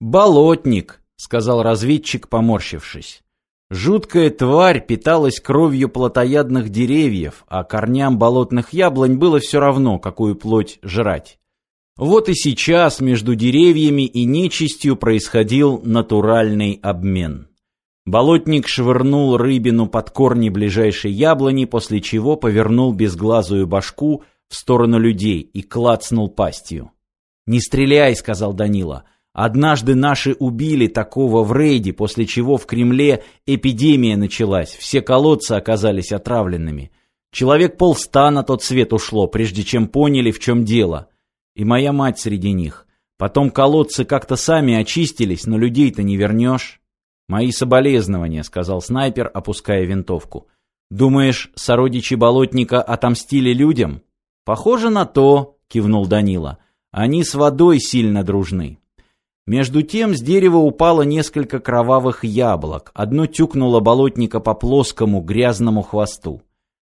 «Болотник», — сказал разведчик, поморщившись. Жуткая тварь питалась кровью плотоядных деревьев, а корням болотных яблонь было все равно, какую плоть жрать. Вот и сейчас между деревьями и нечистью происходил натуральный обмен. Болотник швырнул рыбину под корни ближайшей яблони, после чего повернул безглазую башку в сторону людей и клацнул пастью. «Не стреляй», — сказал Данила. «Однажды наши убили такого в рейде, после чего в Кремле эпидемия началась, все колодцы оказались отравленными. Человек полста на тот свет ушло, прежде чем поняли, в чем дело» и моя мать среди них. Потом колодцы как-то сами очистились, но людей-то не вернешь. Мои соболезнования, сказал снайпер, опуская винтовку. Думаешь, сородичи болотника отомстили людям? Похоже на то, кивнул Данила. Они с водой сильно дружны. Между тем с дерева упало несколько кровавых яблок. Одно тюкнуло болотника по плоскому грязному хвосту.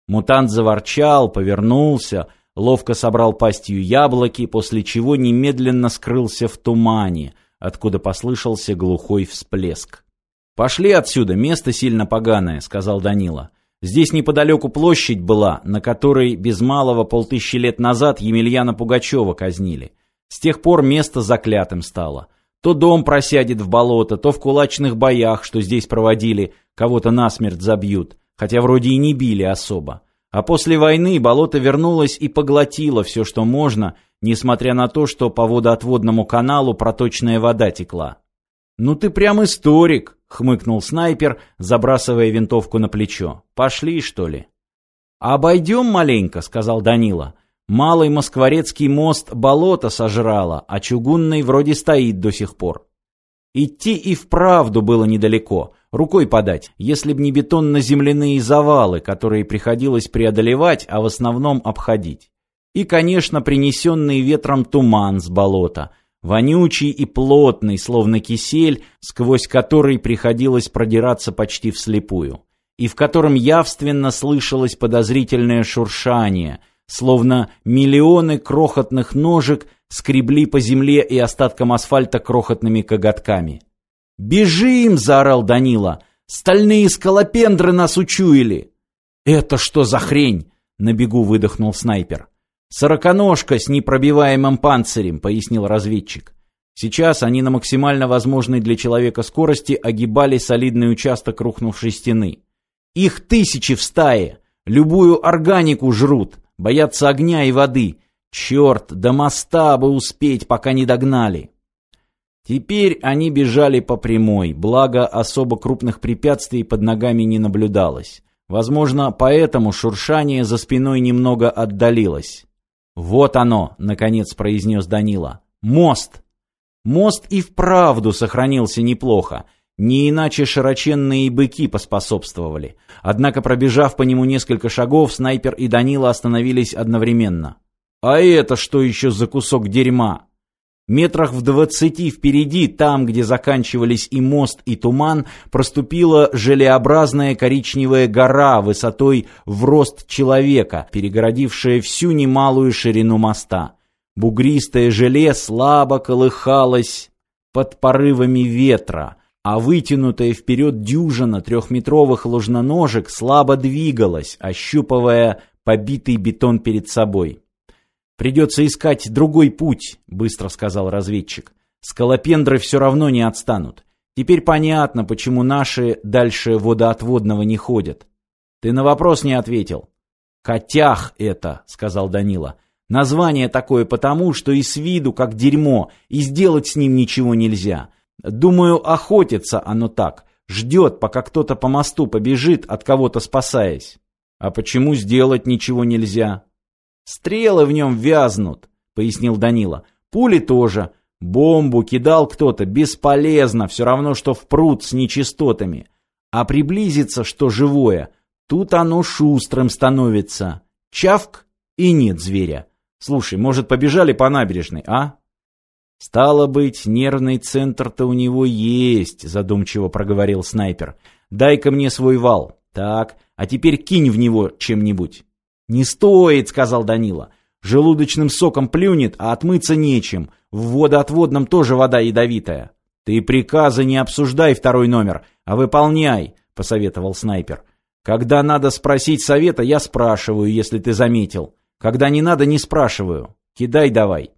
Мутант заворчал, повернулся, ловко собрал пастью яблоки, после чего немедленно скрылся в тумане, откуда послышался глухой всплеск. «Пошли отсюда, место сильно поганое», — сказал Данила. «Здесь неподалеку площадь была, на которой без малого полтысячи лет назад Емельяна Пугачева казнили. С тех пор место заклятым стало. То дом просядет в болото, то в кулачных боях, что здесь проводили, кого-то насмерть забьют, хотя вроде и не били особо. А после войны болото вернулось и поглотило все, что можно, несмотря на то, что по водоотводному каналу проточная вода текла. «Ну ты прям историк!» — хмыкнул снайпер, забрасывая винтовку на плечо. «Пошли, что ли?» «Обойдем маленько», — сказал Данила. «Малый Москворецкий мост болото сожрало, а чугунный вроде стоит до сих пор». Идти и вправду было недалеко, рукой подать, если б не бетонно-земляные завалы, которые приходилось преодолевать, а в основном обходить. И, конечно, принесенный ветром туман с болота, вонючий и плотный, словно кисель, сквозь который приходилось продираться почти вслепую, и в котором явственно слышалось подозрительное шуршание, словно миллионы крохотных ножек скребли по земле и остаткам асфальта крохотными коготками. «Бежим!» — заорал Данила. «Стальные скалопендры нас учуяли!» «Это что за хрень?» — на бегу выдохнул снайпер. «Сороконожка с непробиваемым панцирем», — пояснил разведчик. Сейчас они на максимально возможной для человека скорости огибали солидный участок рухнувшей стены. «Их тысячи в стае! Любую органику жрут! Боятся огня и воды. Черт, до моста бы успеть, пока не догнали. Теперь они бежали по прямой, благо особо крупных препятствий под ногами не наблюдалось. Возможно, поэтому шуршание за спиной немного отдалилось. «Вот оно», — наконец произнес Данила. «Мост!» Мост и вправду сохранился неплохо, не иначе широченные быки поспособствовали. Однако, пробежав по нему несколько шагов, снайпер и Данила остановились одновременно. «А это что еще за кусок дерьма?» Метрах в двадцати впереди, там, где заканчивались и мост, и туман, проступила желеобразная коричневая гора высотой в рост человека, перегородившая всю немалую ширину моста. Бугристое желе слабо колыхалось под порывами ветра, а вытянутая вперед дюжина трехметровых ложноножек слабо двигалась, ощупывая побитый бетон перед собой. «Придется искать другой путь», — быстро сказал разведчик. «Скалопендры все равно не отстанут. Теперь понятно, почему наши дальше водоотводного не ходят. Ты на вопрос не ответил». «Котях это», — сказал Данила. «Название такое потому, что и с виду как дерьмо, и сделать с ним ничего нельзя». Думаю, охотится оно так. Ждет, пока кто-то по мосту побежит, от кого-то спасаясь. А почему сделать ничего нельзя? Стрелы в нем вязнут, пояснил Данила. Пули тоже. Бомбу кидал кто-то, бесполезно, все равно, что в пруд с нечистотами. А приблизиться, что живое, тут оно шустрым становится. Чавк, и нет зверя. Слушай, может, побежали по набережной, а? «Стало быть, нервный центр-то у него есть», — задумчиво проговорил снайпер. «Дай-ка мне свой вал. Так, а теперь кинь в него чем-нибудь». «Не стоит», — сказал Данила. «Желудочным соком плюнет, а отмыться нечем. В водоотводном тоже вода ядовитая». «Ты приказы не обсуждай второй номер, а выполняй», — посоветовал снайпер. «Когда надо спросить совета, я спрашиваю, если ты заметил. Когда не надо, не спрашиваю. Кидай давай».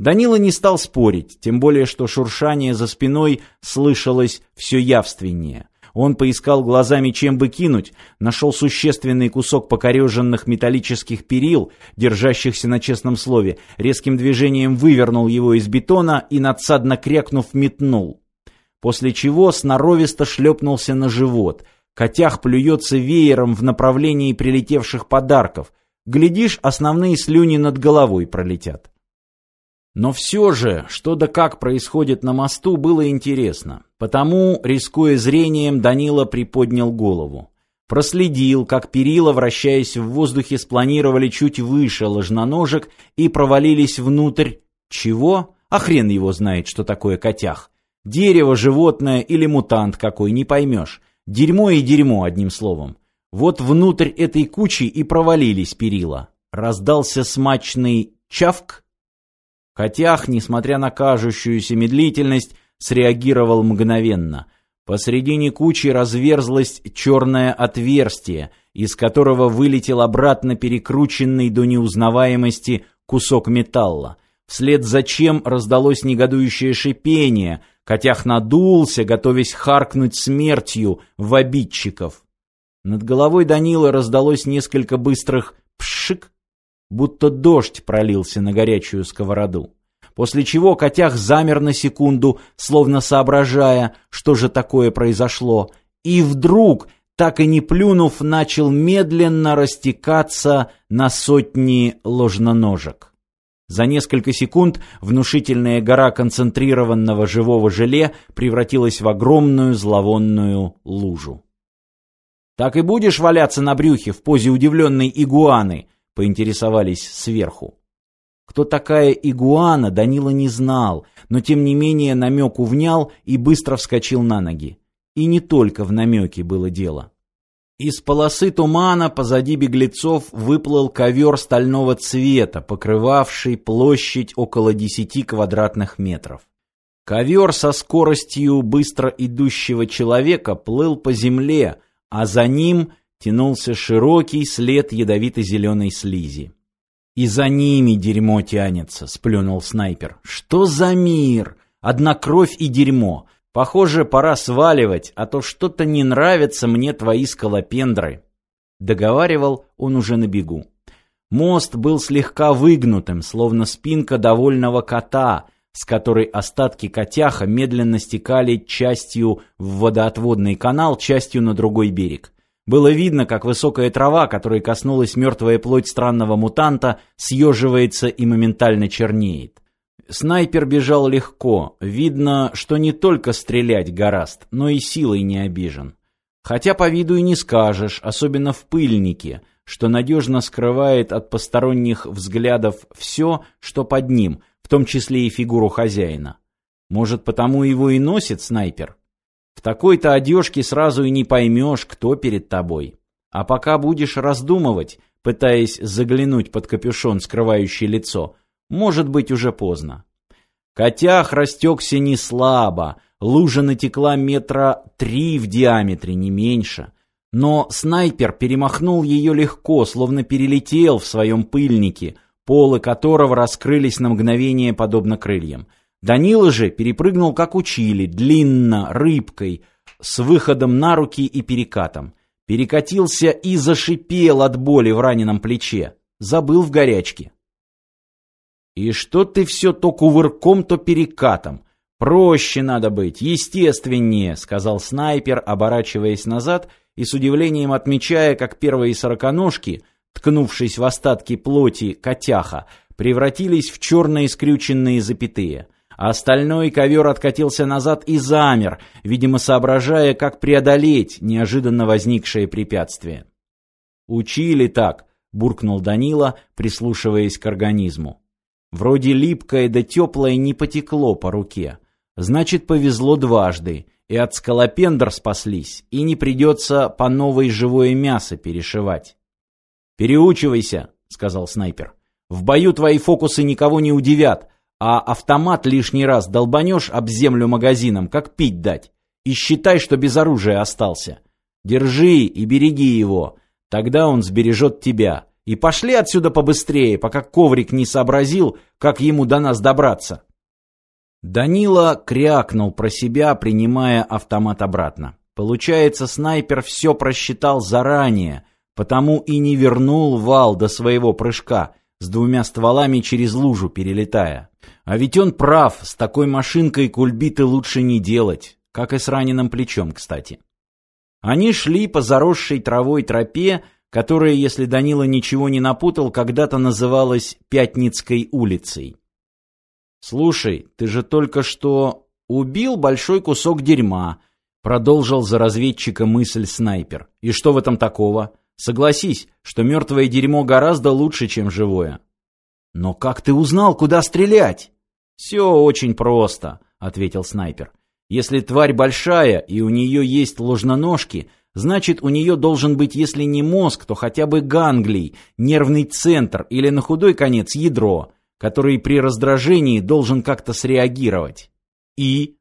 Данила не стал спорить, тем более что шуршание за спиной слышалось все явственнее. Он поискал глазами, чем бы кинуть, нашел существенный кусок покореженных металлических перил, держащихся на честном слове, резким движением вывернул его из бетона и, надсадно крякнув, метнул. После чего сноровисто шлепнулся на живот. Котях плюется веером в направлении прилетевших подарков. Глядишь, основные слюни над головой пролетят. Но все же, что да как происходит на мосту, было интересно. Потому, рискуя зрением, Данила приподнял голову. Проследил, как перила, вращаясь в воздухе, спланировали чуть выше ложноножек и провалились внутрь... Чего? А хрен его знает, что такое котях. Дерево, животное или мутант какой, не поймешь. Дерьмо и дерьмо, одним словом. Вот внутрь этой кучи и провалились перила. Раздался смачный чавк, Котях, несмотря на кажущуюся медлительность, среагировал мгновенно. Посредине кучи разверзлось черное отверстие, из которого вылетел обратно перекрученный до неузнаваемости кусок металла. Вслед за чем раздалось негодующее шипение, Котях надулся, готовясь харкнуть смертью в обидчиков. Над головой Данила раздалось несколько быстрых «пшик», будто дождь пролился на горячую сковороду. После чего котях замер на секунду, словно соображая, что же такое произошло, и вдруг, так и не плюнув, начал медленно растекаться на сотни ложноножек. За несколько секунд внушительная гора концентрированного живого желе превратилась в огромную зловонную лужу. «Так и будешь валяться на брюхе в позе удивленной игуаны?» Поинтересовались сверху. Кто такая игуана, Данила не знал, но тем не менее намек увнял и быстро вскочил на ноги. И не только в намеке было дело. Из полосы тумана позади беглецов выплыл ковер стального цвета, покрывавший площадь около десяти квадратных метров. Ковер со скоростью быстро идущего человека плыл по земле, а за ним тянулся широкий след ядовито-зеленой слизи. «И за ними дерьмо тянется», — сплюнул снайпер. «Что за мир? Одна кровь и дерьмо. Похоже, пора сваливать, а то что-то не нравятся мне твои скалопендры». Договаривал он уже на бегу. Мост был слегка выгнутым, словно спинка довольного кота, с которой остатки котяха медленно стекали частью в водоотводный канал, частью на другой берег. Было видно, как высокая трава, которой коснулась мертвая плоть странного мутанта, съеживается и моментально чернеет. Снайпер бежал легко. Видно, что не только стрелять гораст, но и силой не обижен. Хотя по виду и не скажешь, особенно в пыльнике, что надежно скрывает от посторонних взглядов все, что под ним, в том числе и фигуру хозяина. Может, потому его и носит снайпер? В такой-то одежке сразу и не поймешь, кто перед тобой. А пока будешь раздумывать, пытаясь заглянуть под капюшон, скрывающий лицо, может быть уже поздно. Котях растекся не слабо, лужа натекла метра три в диаметре, не меньше. Но снайпер перемахнул ее легко, словно перелетел в своем пыльнике, полы которого раскрылись на мгновение подобно крыльям. Данила же перепрыгнул, как учили, длинно, рыбкой, с выходом на руки и перекатом. Перекатился и зашипел от боли в раненом плече. Забыл в горячке. «И что ты все то кувырком, то перекатом? Проще надо быть, естественнее», — сказал снайпер, оборачиваясь назад и с удивлением отмечая, как первые сороконожки, ткнувшись в остатки плоти котяха, превратились в черные скрюченные запятые — остальной ковер откатился назад и замер, видимо, соображая, как преодолеть неожиданно возникшее препятствие. «Учили так», — буркнул Данила, прислушиваясь к организму. «Вроде липкое да теплое не потекло по руке. Значит, повезло дважды, и от скалопендр спаслись, и не придется по новой живое мясо перешивать». «Переучивайся», — сказал снайпер. «В бою твои фокусы никого не удивят, а автомат лишний раз долбанешь об землю магазином, как пить дать. И считай, что без оружия остался. Держи и береги его, тогда он сбережет тебя. И пошли отсюда побыстрее, пока коврик не сообразил, как ему до нас добраться. Данила крякнул про себя, принимая автомат обратно. Получается, снайпер все просчитал заранее, потому и не вернул вал до своего прыжка, с двумя стволами через лужу перелетая. А ведь он прав, с такой машинкой кульбиты лучше не делать, как и с раненым плечом, кстати. Они шли по заросшей травой тропе, которая, если Данила ничего не напутал, когда-то называлась Пятницкой улицей. «Слушай, ты же только что убил большой кусок дерьма», — продолжил за разведчика мысль снайпер. «И что в этом такого? Согласись, что мертвое дерьмо гораздо лучше, чем живое». «Но как ты узнал, куда стрелять?» «Все очень просто», — ответил снайпер. «Если тварь большая и у нее есть ложноножки, значит, у нее должен быть, если не мозг, то хотя бы ганглий, нервный центр или на худой конец ядро» который при раздражении должен как-то среагировать. И?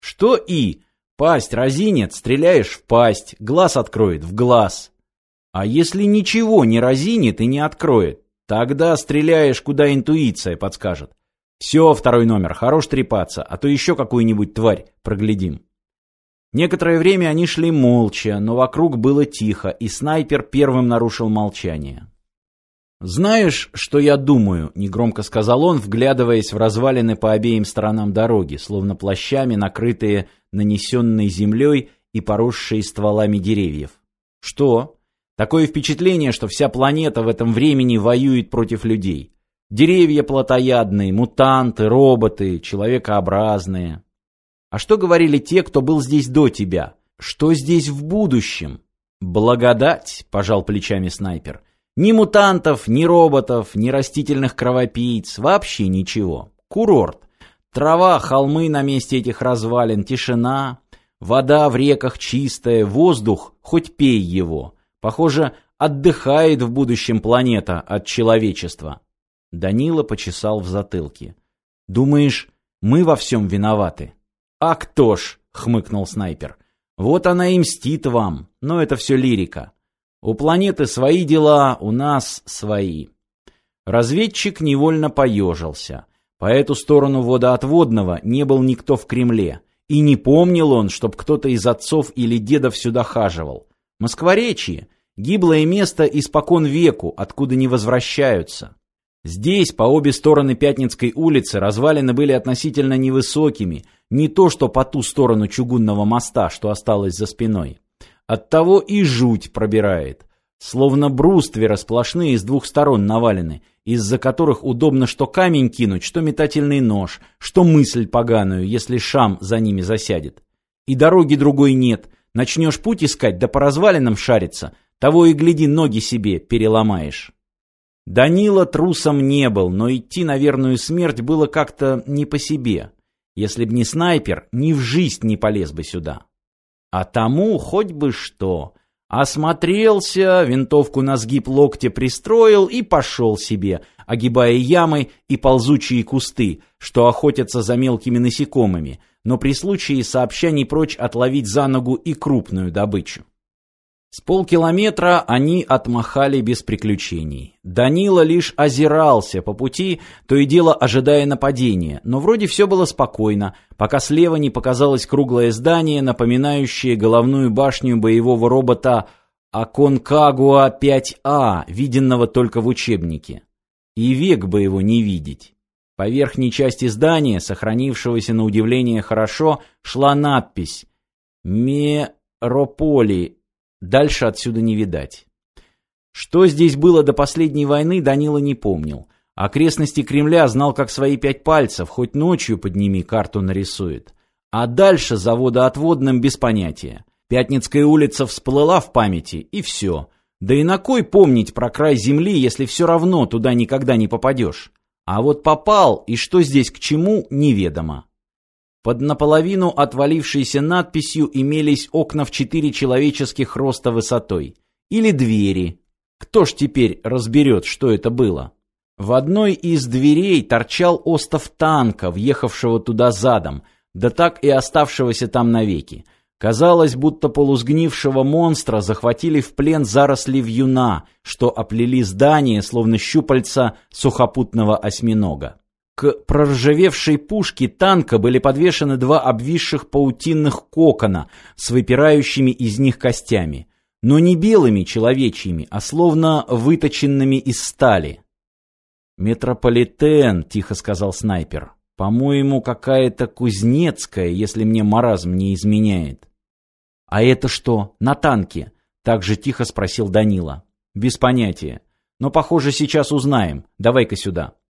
Что и? Пасть разинет, стреляешь в пасть, глаз откроет в глаз. А если ничего не разинет и не откроет, тогда стреляешь, куда интуиция подскажет. Все, второй номер, хорош трепаться, а то еще какую-нибудь тварь проглядим. Некоторое время они шли молча, но вокруг было тихо, и снайпер первым нарушил молчание. «Знаешь, что я думаю?» — негромко сказал он, вглядываясь в развалины по обеим сторонам дороги, словно плащами, накрытые нанесенной землей и поросшие стволами деревьев. «Что?» «Такое впечатление, что вся планета в этом времени воюет против людей. Деревья плотоядные, мутанты, роботы, человекообразные. А что говорили те, кто был здесь до тебя? Что здесь в будущем?» «Благодать», — пожал плечами снайпер, — ни мутантов, ни роботов, ни растительных кровопийц, вообще ничего. Курорт. Трава, холмы на месте этих развалин, тишина, вода в реках чистая, воздух, хоть пей его. Похоже, отдыхает в будущем планета от человечества. Данила почесал в затылке. Думаешь, мы во всем виноваты? А кто ж, хмыкнул снайпер. Вот она и мстит вам, но это все лирика. У планеты свои дела, у нас свои. Разведчик невольно поежился. По эту сторону водоотводного не был никто в Кремле. И не помнил он, чтоб кто-то из отцов или дедов сюда хаживал. Москворечье — гиблое место испокон веку, откуда не возвращаются. Здесь, по обе стороны Пятницкой улицы, развалины были относительно невысокими, не то что по ту сторону чугунного моста, что осталось за спиной. Оттого и жуть пробирает. Словно брустверы сплошные с двух сторон навалены, из-за которых удобно что камень кинуть, что метательный нож, что мысль поганую, если шам за ними засядет. И дороги другой нет. Начнешь путь искать, да по развалинам шариться, того и гляди, ноги себе переломаешь. Данила трусом не был, но идти на верную смерть было как-то не по себе. Если б не снайпер, ни в жизнь не полез бы сюда. А тому хоть бы что. Осмотрелся, винтовку на сгиб локтя пристроил и пошел себе, огибая ямы и ползучие кусты, что охотятся за мелкими насекомыми, но при случае сообща не прочь отловить за ногу и крупную добычу. С полкилометра они отмахали без приключений. Данила лишь озирался по пути, то и дело ожидая нападения, но вроде все было спокойно, пока слева не показалось круглое здание, напоминающее головную башню боевого робота Аконкагуа 5А, виденного только в учебнике. И век бы его не видеть. По верхней части здания, сохранившегося на удивление хорошо, шла надпись «Мерополи» Дальше отсюда не видать. Что здесь было до последней войны, Данила не помнил. Окрестности Кремля знал как свои пять пальцев, хоть ночью подними, карту нарисует. А дальше за водоотводным без понятия. Пятницкая улица всплыла в памяти, и все. Да и на кой помнить про край земли, если все равно туда никогда не попадешь? А вот попал, и что здесь к чему, неведомо. Под наполовину отвалившейся надписью имелись окна в четыре человеческих роста высотой. Или двери. Кто ж теперь разберет, что это было? В одной из дверей торчал остов танка, въехавшего туда задом, да так и оставшегося там навеки. Казалось, будто полусгнившего монстра захватили в плен заросли вьюна, что оплели здание, словно щупальца сухопутного осьминога. К проржавевшей пушке танка были подвешены два обвисших паутинных кокона с выпирающими из них костями, но не белыми человечьими, а словно выточенными из стали. «Метрополитен», — тихо сказал снайпер. «По-моему, какая-то кузнецкая, если мне маразм не изменяет». «А это что, на танке?» — так же тихо спросил Данила. «Без понятия. Но, похоже, сейчас узнаем. Давай-ка сюда».